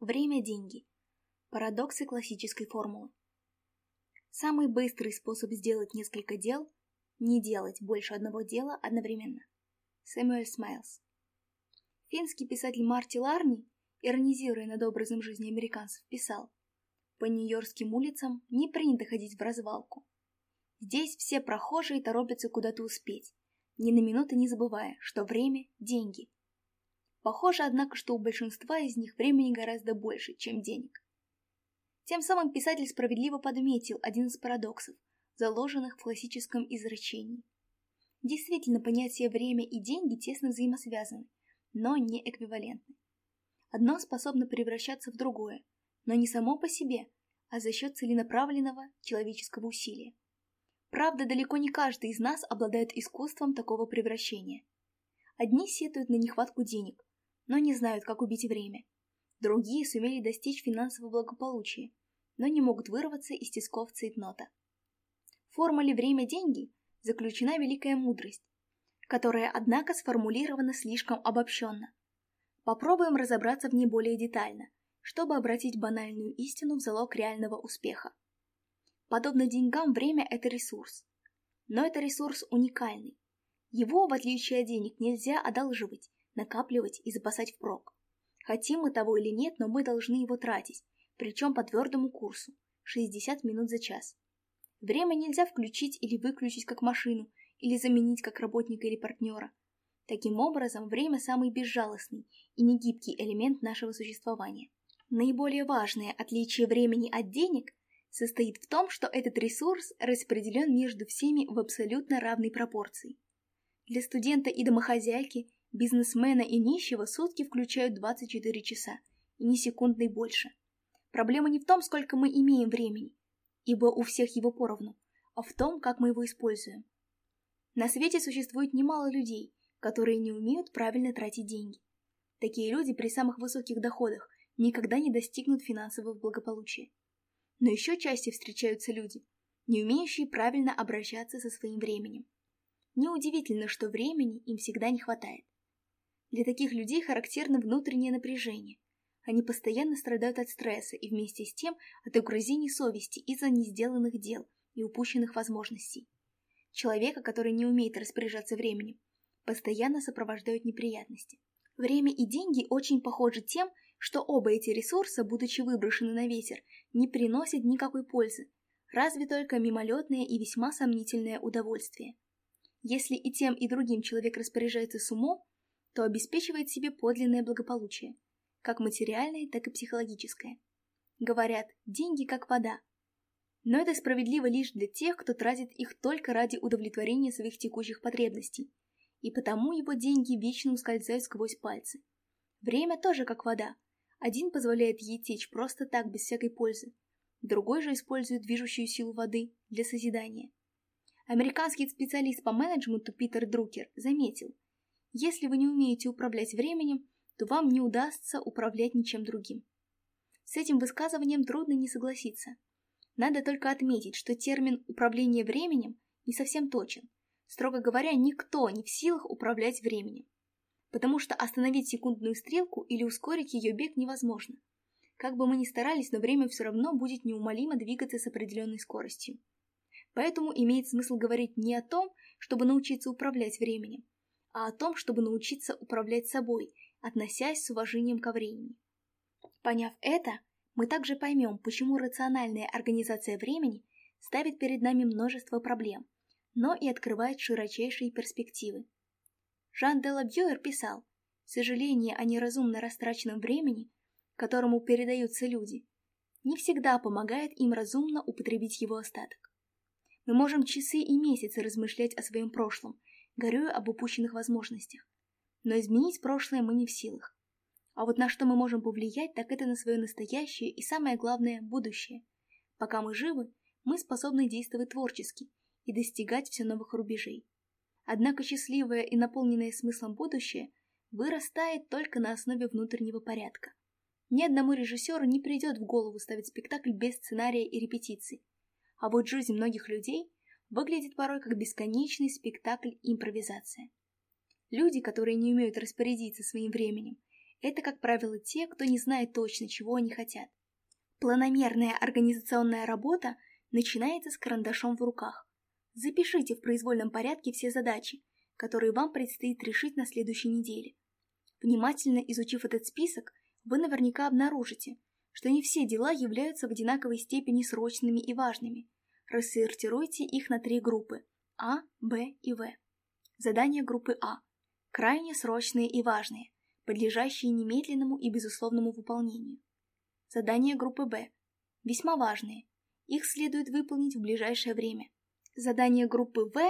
Время – деньги. Парадоксы классической формулы. Самый быстрый способ сделать несколько дел – не делать больше одного дела одновременно. Сэмюэль Смайлс. Финский писатель Марти Ларни, иронизируя над образом жизни американцев, писал «По нью-йоркским улицам не принято ходить в развалку. Здесь все прохожие торопятся куда-то успеть, ни на минуту не забывая, что время – деньги – Похоже, однако, что у большинства из них времени гораздо больше, чем денег. Тем самым писатель справедливо подметил один из парадоксов, заложенных в классическом изречении. Действительно, понятия «время» и «деньги» тесно взаимосвязаны, но не эквивалентны. Одно способно превращаться в другое, но не само по себе, а за счет целенаправленного человеческого усилия. Правда, далеко не каждый из нас обладает искусством такого превращения. Одни сетуют на нехватку денег, но не знают, как убить время. Другие сумели достичь финансового благополучия, но не могут вырваться из тисков цейтнота. В формуле «время-деньги» заключена великая мудрость, которая, однако, сформулирована слишком обобщенно. Попробуем разобраться в ней более детально, чтобы обратить банальную истину в залог реального успеха. Подобно деньгам, время – это ресурс. Но это ресурс уникальный. Его, в отличие от денег, нельзя одалживать накапливать и запасать впрок. Хотим мы того или нет, но мы должны его тратить, причем по твердому курсу, 60 минут за час. Время нельзя включить или выключить как машину, или заменить как работника или партнера. Таким образом, время – самый безжалостный и негибкий элемент нашего существования. Наиболее важное отличие времени от денег состоит в том, что этот ресурс распределен между всеми в абсолютно равной пропорции. Для студента и домохозяйки, Бизнесмена и нищего сутки включают 24 часа, и ни секундной больше. Проблема не в том, сколько мы имеем времени, ибо у всех его поровну, а в том, как мы его используем. На свете существует немало людей, которые не умеют правильно тратить деньги. Такие люди при самых высоких доходах никогда не достигнут финансового благополучия. Но еще чаще встречаются люди, не умеющие правильно обращаться со своим временем. Неудивительно, что времени им всегда не хватает. Для таких людей характерно внутреннее напряжение. Они постоянно страдают от стресса и вместе с тем от угрызений совести из-за несделанных дел и упущенных возможностей. Человека, который не умеет распоряжаться временем, постоянно сопровождают неприятности. Время и деньги очень похожи тем, что оба эти ресурса, будучи выброшены на ветер, не приносят никакой пользы, разве только мимолетное и весьма сомнительное удовольствие. Если и тем, и другим человек распоряжается с умом, то обеспечивает себе подлинное благополучие, как материальное, так и психологическое. Говорят, деньги как вода. Но это справедливо лишь для тех, кто тратит их только ради удовлетворения своих текущих потребностей, и потому его деньги вечно ускользают сквозь пальцы. Время тоже как вода. Один позволяет ей течь просто так, без всякой пользы. Другой же использует движущую силу воды для созидания. Американский специалист по менеджменту Питер Друкер заметил – если вы не умеете управлять временем, то вам не удастся управлять ничем другим. С этим высказыванием трудно не согласиться. Надо только отметить, что термин «управление временем» не совсем точен. Строго говоря, никто не в силах управлять временем. Потому что остановить секундную стрелку или ускорить ее бег невозможно. Как бы мы ни старались, но время все равно будет неумолимо двигаться с определенной скоростью. Поэтому имеет смысл говорить не о том, чтобы научиться управлять временем, а о том, чтобы научиться управлять собой, относясь с уважением ко времени. Поняв это, мы также поймем, почему рациональная организация времени ставит перед нами множество проблем, но и открывает широчайшие перспективы. Жан де Лабьюер писал, «Сожаление о неразумно растраченном времени, которому передаются люди, не всегда помогает им разумно употребить его остаток. Мы можем часы и месяцы размышлять о своем прошлом – горюю об упущенных возможностях. Но изменить прошлое мы не в силах. А вот на что мы можем повлиять, так это на свое настоящее и, самое главное, будущее. Пока мы живы, мы способны действовать творчески и достигать все новых рубежей. Однако счастливое и наполненное смыслом будущее вырастает только на основе внутреннего порядка. Ни одному режиссеру не придет в голову ставить спектакль без сценария и репетиций. А вот жизнь многих людей выглядит порой как бесконечный спектакль импровизация. Люди, которые не умеют распорядиться своим временем, это, как правило, те, кто не знает точно, чего они хотят. Планомерная организационная работа начинается с карандашом в руках. Запишите в произвольном порядке все задачи, которые вам предстоит решить на следующей неделе. Внимательно изучив этот список, вы наверняка обнаружите, что не все дела являются в одинаковой степени срочными и важными – рассортируйте их на три группы – А, Б и В. Задания группы А – крайне срочные и важные, подлежащие немедленному и безусловному выполнению. Задания группы Б – весьма важные, их следует выполнить в ближайшее время. Задание группы В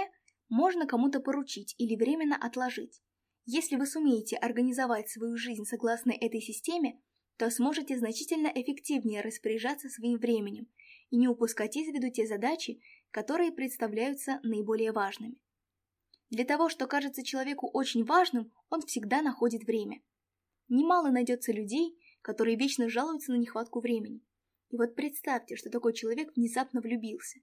можно кому-то поручить или временно отложить. Если вы сумеете организовать свою жизнь согласно этой системе, то сможете значительно эффективнее распоряжаться своим временем и не упускать из виду те задачи, которые представляются наиболее важными. Для того, что кажется человеку очень важным, он всегда находит время. Немало найдется людей, которые вечно жалуются на нехватку времени. И вот представьте, что такой человек внезапно влюбился.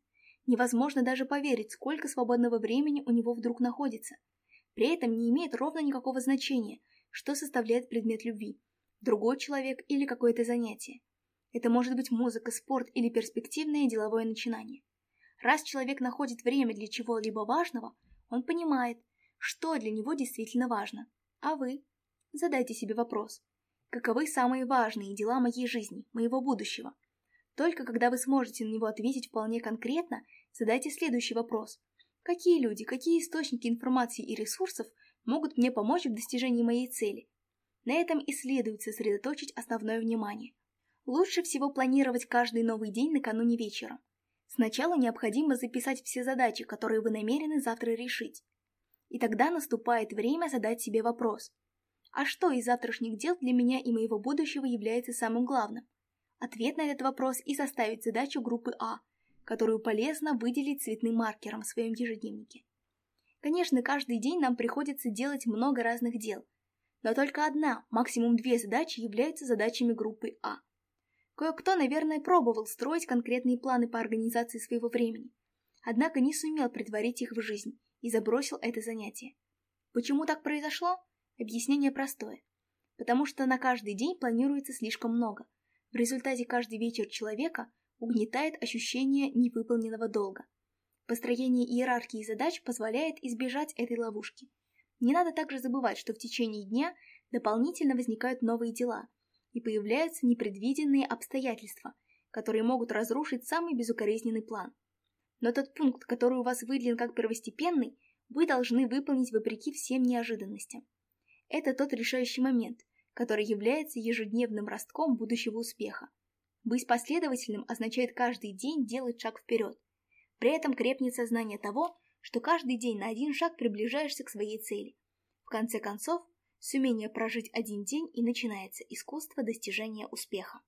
Невозможно даже поверить, сколько свободного времени у него вдруг находится. При этом не имеет ровно никакого значения, что составляет предмет любви – другой человек или какое-то занятие – это может быть музыка, спорт или перспективное деловое начинание. Раз человек находит время для чего-либо важного, он понимает, что для него действительно важно. А вы? Задайте себе вопрос. Каковы самые важные дела моей жизни, моего будущего? Только когда вы сможете на него ответить вполне конкретно, задайте следующий вопрос. Какие люди, какие источники информации и ресурсов могут мне помочь в достижении моей цели? На этом и следует сосредоточить основное внимание – Лучше всего планировать каждый новый день накануне вечера. Сначала необходимо записать все задачи, которые вы намерены завтра решить. И тогда наступает время задать себе вопрос. А что из завтрашних дел для меня и моего будущего является самым главным? Ответ на этот вопрос и составить задачу группы А, которую полезно выделить цветным маркером в своем ежедневнике. Конечно, каждый день нам приходится делать много разных дел, но только одна, максимум две задачи являются задачами группы А – Кое-кто, наверное, пробовал строить конкретные планы по организации своего времени, однако не сумел предварить их в жизнь и забросил это занятие. Почему так произошло? Объяснение простое. Потому что на каждый день планируется слишком много. В результате каждый вечер человека угнетает ощущение невыполненного долга. Построение иерархии задач позволяет избежать этой ловушки. Не надо также забывать, что в течение дня дополнительно возникают новые дела – и появляются непредвиденные обстоятельства, которые могут разрушить самый безукоризненный план. Но тот пункт, который у вас выделен как первостепенный, вы должны выполнить вопреки всем неожиданностям. Это тот решающий момент, который является ежедневным ростком будущего успеха. Быть последовательным означает каждый день делать шаг вперед. При этом крепнет сознание того, что каждый день на один шаг приближаешься к своей цели. В конце концов, с умения прожить один день и начинается искусство достижения успеха.